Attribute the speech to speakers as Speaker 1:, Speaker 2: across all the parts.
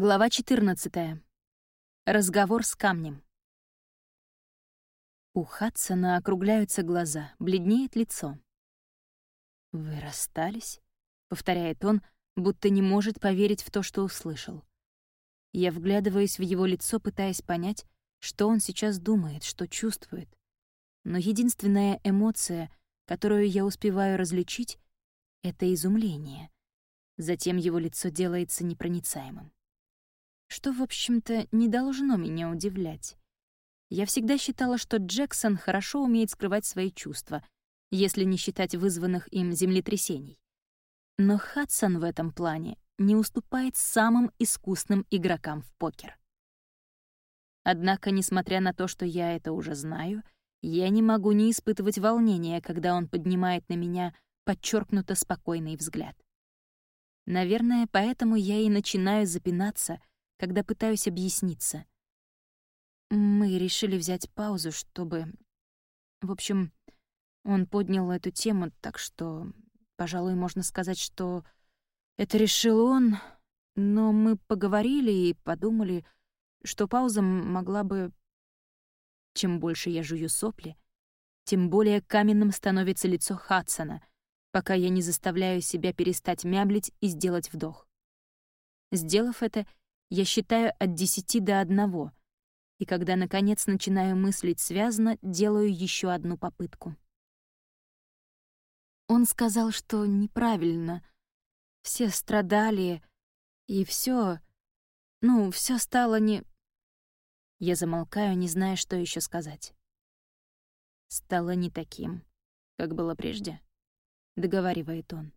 Speaker 1: Глава 14. Разговор с камнем. У Хадсона округляются глаза, бледнеет лицо. «Вы расстались?» — повторяет он, будто не может поверить в то, что услышал. Я вглядываюсь в его лицо, пытаясь понять, что он сейчас думает, что чувствует. Но единственная эмоция, которую я успеваю различить, — это изумление. Затем его лицо делается непроницаемым что, в общем-то, не должно меня удивлять. Я всегда считала, что Джексон хорошо умеет скрывать свои чувства, если не считать вызванных им землетрясений. Но Хадсон в этом плане не уступает самым искусным игрокам в покер. Однако, несмотря на то, что я это уже знаю, я не могу не испытывать волнения, когда он поднимает на меня подчеркнуто спокойный взгляд. Наверное, поэтому я и начинаю запинаться — когда пытаюсь объясниться. Мы решили взять паузу, чтобы... В общем, он поднял эту тему, так что, пожалуй, можно сказать, что это решил он, но мы поговорили и подумали, что пауза могла бы... Чем больше я жую сопли, тем более каменным становится лицо Хадсона, пока я не заставляю себя перестать мяблить и сделать вдох. Сделав это, я считаю от десяти до одного, и когда, наконец, начинаю мыслить связно, делаю еще одну попытку. Он сказал, что неправильно. Все страдали, и все, ну, все стало не... Я замолкаю, не зная, что еще сказать. Стало не таким, как было прежде, договаривает он.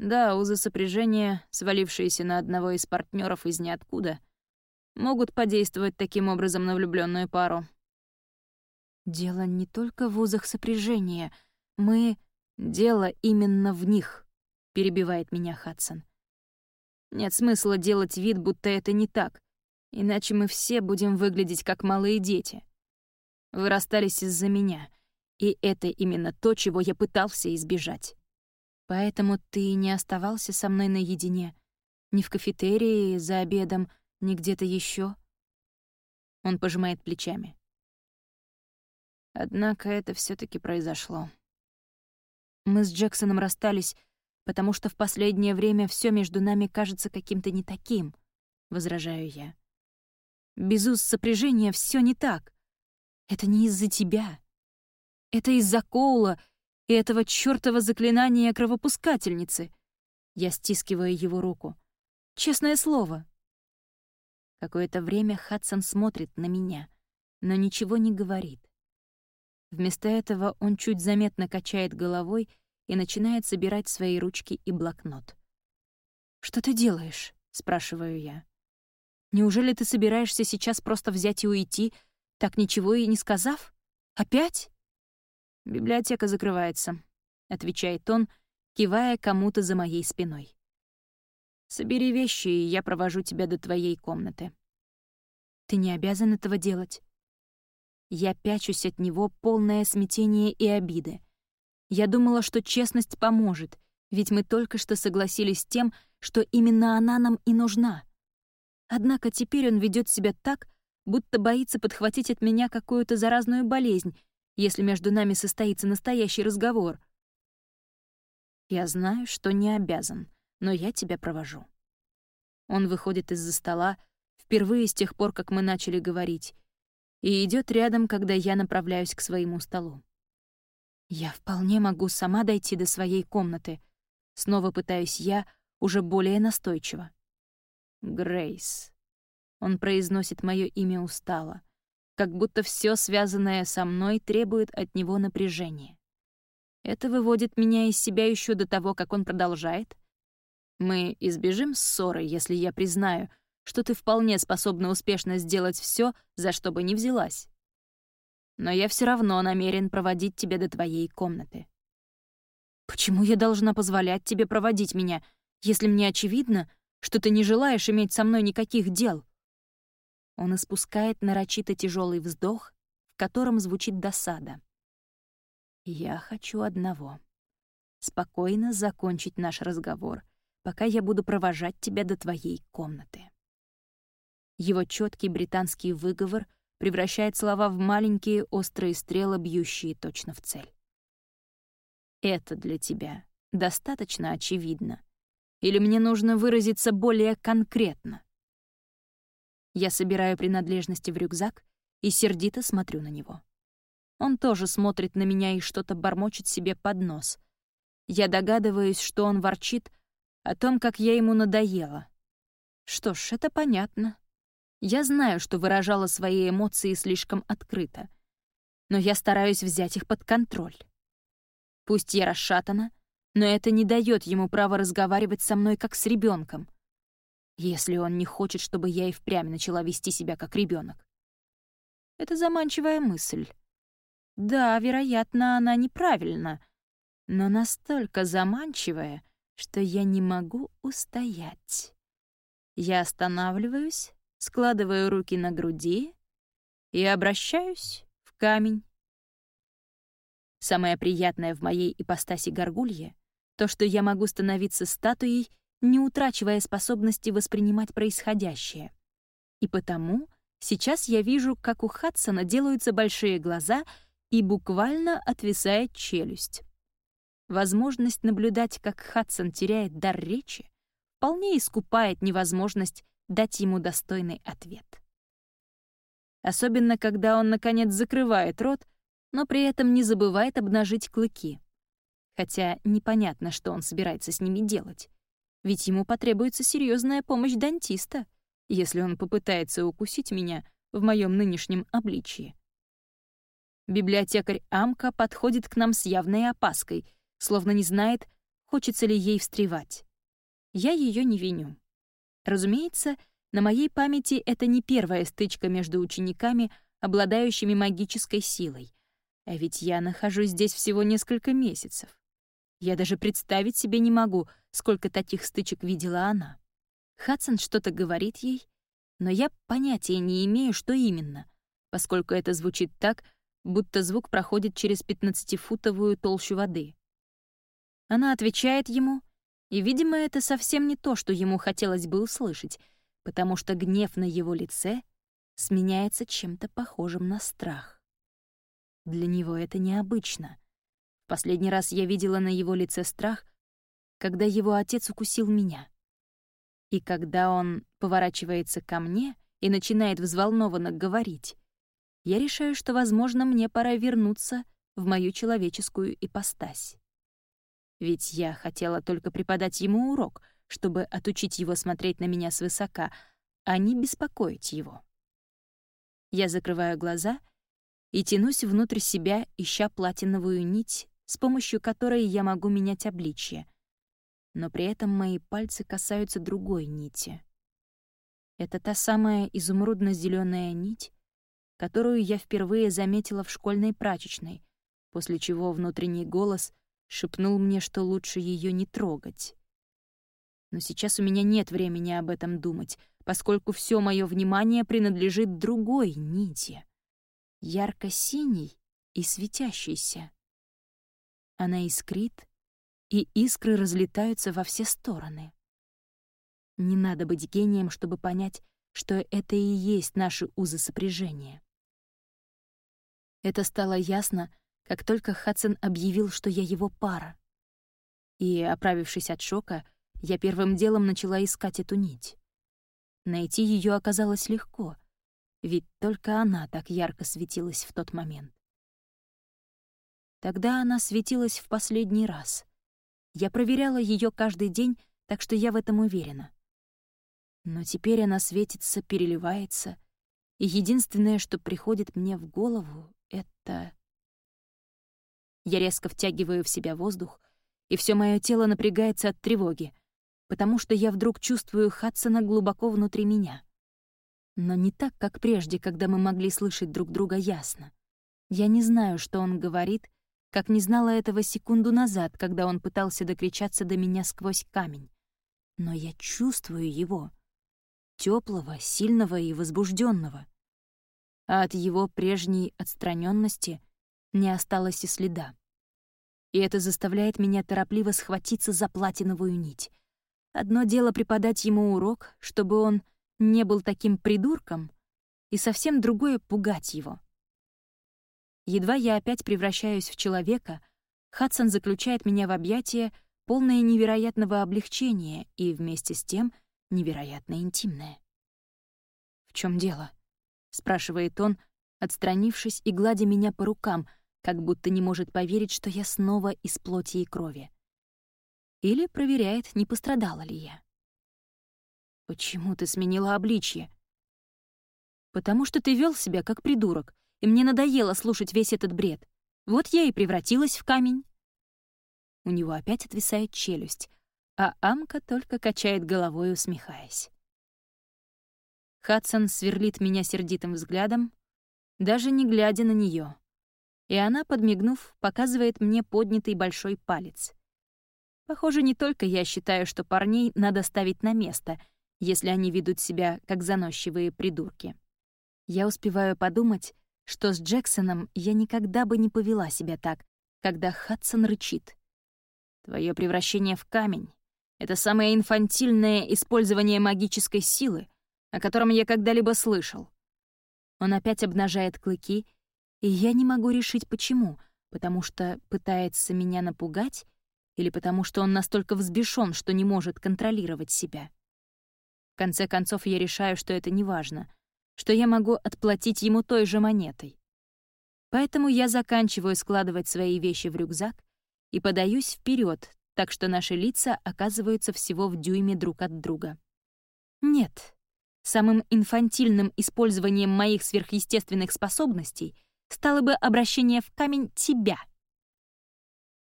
Speaker 1: Да, узы сопряжения, свалившиеся на одного из партнеров из ниоткуда, могут подействовать таким образом на влюбленную пару. Дело не только в узах сопряжения. Мы... Дело именно в них, перебивает меня Хадсон. Нет смысла делать вид, будто это не так, иначе мы все будем выглядеть как малые дети. Вы расстались из-за меня, и это именно то, чего я пытался избежать. Поэтому ты не оставался со мной наедине? Ни в кафетерии, за обедом, ни где-то еще? Он пожимает плечами. Однако это все таки произошло. Мы с Джексоном расстались, потому что в последнее время все между нами кажется каким-то не таким, возражаю я. Без уз сопряжения все не так. Это не из-за тебя. Это из-за Коула и этого чёртова заклинания кровопускательницы. Я стискиваю его руку. Честное слово. Какое-то время Хадсон смотрит на меня, но ничего не говорит. Вместо этого он чуть заметно качает головой и начинает собирать свои ручки и блокнот. «Что ты делаешь?» — спрашиваю я. «Неужели ты собираешься сейчас просто взять и уйти, так ничего и не сказав? Опять?» «Библиотека закрывается», — отвечает он, кивая кому-то за моей спиной. «Собери вещи, и я провожу тебя до твоей комнаты». «Ты не обязан этого делать». Я пячусь от него, полное смятение и обиды. Я думала, что честность поможет, ведь мы только что согласились с тем, что именно она нам и нужна. Однако теперь он ведет себя так, будто боится подхватить от меня какую-то заразную болезнь если между нами состоится настоящий разговор. Я знаю, что не обязан, но я тебя провожу. Он выходит из-за стола, впервые с тех пор, как мы начали говорить, и идет рядом, когда я направляюсь к своему столу. Я вполне могу сама дойти до своей комнаты. Снова пытаюсь я, уже более настойчиво. Грейс. Он произносит мое имя устало как будто все связанное со мной требует от него напряжения. Это выводит меня из себя еще до того, как он продолжает. Мы избежим ссоры, если я признаю, что ты вполне способна успешно сделать все, за что бы ни взялась. Но я все равно намерен проводить тебя до твоей комнаты. Почему я должна позволять тебе проводить меня, если мне очевидно, что ты не желаешь иметь со мной никаких дел? Он испускает нарочито тяжелый вздох, в котором звучит досада. «Я хочу одного. Спокойно закончить наш разговор, пока я буду провожать тебя до твоей комнаты». Его четкий британский выговор превращает слова в маленькие острые стрелы, бьющие точно в цель. «Это для тебя достаточно очевидно. Или мне нужно выразиться более конкретно?» Я собираю принадлежности в рюкзак и сердито смотрю на него. Он тоже смотрит на меня и что-то бормочет себе под нос. Я догадываюсь, что он ворчит о том, как я ему надоела. Что ж, это понятно. Я знаю, что выражала свои эмоции слишком открыто, но я стараюсь взять их под контроль. Пусть я расшатана, но это не дает ему права разговаривать со мной как с ребенком, если он не хочет, чтобы я и впрямь начала вести себя как ребенок. Это заманчивая мысль. Да, вероятно, она неправильна, но настолько заманчивая, что я не могу устоять. Я останавливаюсь, складываю руки на груди и обращаюсь в камень. Самое приятное в моей ипостаси горгулье — то, что я могу становиться статуей, не утрачивая способности воспринимать происходящее. И потому сейчас я вижу, как у Хадсона делаются большие глаза — и буквально отвисает челюсть. Возможность наблюдать, как Хадсон теряет дар речи, вполне искупает невозможность дать ему достойный ответ. Особенно, когда он, наконец, закрывает рот, но при этом не забывает обнажить клыки. Хотя непонятно, что он собирается с ними делать. Ведь ему потребуется серьезная помощь дантиста, если он попытается укусить меня в моем нынешнем обличии. Библиотекарь Амка подходит к нам с явной опаской, словно не знает, хочется ли ей встревать. Я ее не виню. Разумеется, на моей памяти это не первая стычка между учениками, обладающими магической силой. А ведь я нахожусь здесь всего несколько месяцев. Я даже представить себе не могу, сколько таких стычек видела она. Хадсон что-то говорит ей, но я понятия не имею, что именно, поскольку это звучит так, будто звук проходит через пятнадцатифутовую толщу воды. Она отвечает ему, и, видимо, это совсем не то, что ему хотелось бы услышать, потому что гнев на его лице сменяется чем-то похожим на страх. Для него это необычно. Последний раз я видела на его лице страх, когда его отец укусил меня. И когда он поворачивается ко мне и начинает взволнованно говорить, я решаю, что, возможно, мне пора вернуться в мою человеческую ипостась. Ведь я хотела только преподать ему урок, чтобы отучить его смотреть на меня свысока, а не беспокоить его. Я закрываю глаза и тянусь внутрь себя, ища платиновую нить, с помощью которой я могу менять обличье. Но при этом мои пальцы касаются другой нити. Это та самая изумрудно зеленая нить, которую я впервые заметила в школьной прачечной, после чего внутренний голос шепнул мне, что лучше ее не трогать. Но сейчас у меня нет времени об этом думать, поскольку все мое внимание принадлежит другой нити, ярко-синей и светящейся. Она искрит, и искры разлетаются во все стороны. Не надо быть гением, чтобы понять, что это и есть наши узы сопряжения. Это стало ясно, как только Хадсон объявил, что я его пара. И, оправившись от шока, я первым делом начала искать эту нить. Найти ее оказалось легко, ведь только она так ярко светилась в тот момент. Тогда она светилась в последний раз. Я проверяла ее каждый день, так что я в этом уверена. Но теперь она светится, переливается, и единственное, что приходит мне в голову, это... Я резко втягиваю в себя воздух, и все мое тело напрягается от тревоги, потому что я вдруг чувствую Хадсона глубоко внутри меня. Но не так, как прежде, когда мы могли слышать друг друга ясно. Я не знаю, что он говорит, как не знала этого секунду назад, когда он пытался докричаться до меня сквозь камень. Но я чувствую его. теплого, сильного и возбужденного а от его прежней отстраненности не осталось и следа. И это заставляет меня торопливо схватиться за платиновую нить. Одно дело преподать ему урок, чтобы он не был таким придурком, и совсем другое — пугать его. Едва я опять превращаюсь в человека, Хадсон заключает меня в объятия, полное невероятного облегчения и вместе с тем невероятно интимное. «В чем дело?» — спрашивает он, отстранившись и гладя меня по рукам, как будто не может поверить, что я снова из плоти и крови. Или проверяет, не пострадала ли я. «Почему ты сменила обличье?» «Потому что ты вел себя как придурок, и мне надоело слушать весь этот бред. Вот я и превратилась в камень». У него опять отвисает челюсть, а Амка только качает головой, усмехаясь. Хадсон сверлит меня сердитым взглядом, даже не глядя на нее, и она, подмигнув, показывает мне поднятый большой палец. Похоже, не только я считаю, что парней надо ставить на место, если они ведут себя как заносчивые придурки. Я успеваю подумать, что с Джексоном я никогда бы не повела себя так, когда Хадсон рычит. Твое превращение в камень — это самое инфантильное использование магической силы, о котором я когда-либо слышал. Он опять обнажает клыки, и я не могу решить, почему, потому что пытается меня напугать или потому что он настолько взбешен, что не может контролировать себя. В конце концов, я решаю, что это не важно, что я могу отплатить ему той же монетой. Поэтому я заканчиваю складывать свои вещи в рюкзак и подаюсь вперед, так что наши лица оказываются всего в дюйме друг от друга. Нет, Самым инфантильным использованием моих сверхъестественных способностей стало бы обращение в камень тебя.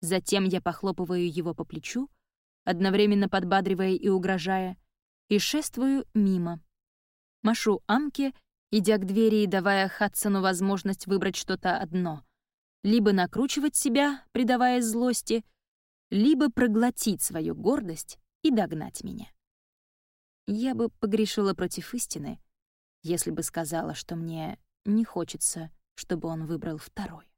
Speaker 1: Затем я похлопываю его по плечу, одновременно подбадривая и угрожая, и шествую мимо. Машу Амке, идя к двери и давая Хадсону возможность выбрать что-то одно. Либо накручивать себя, предавая злости, либо проглотить свою гордость и догнать меня. Я бы погрешила против истины, если бы сказала, что мне не хочется, чтобы он выбрал второй.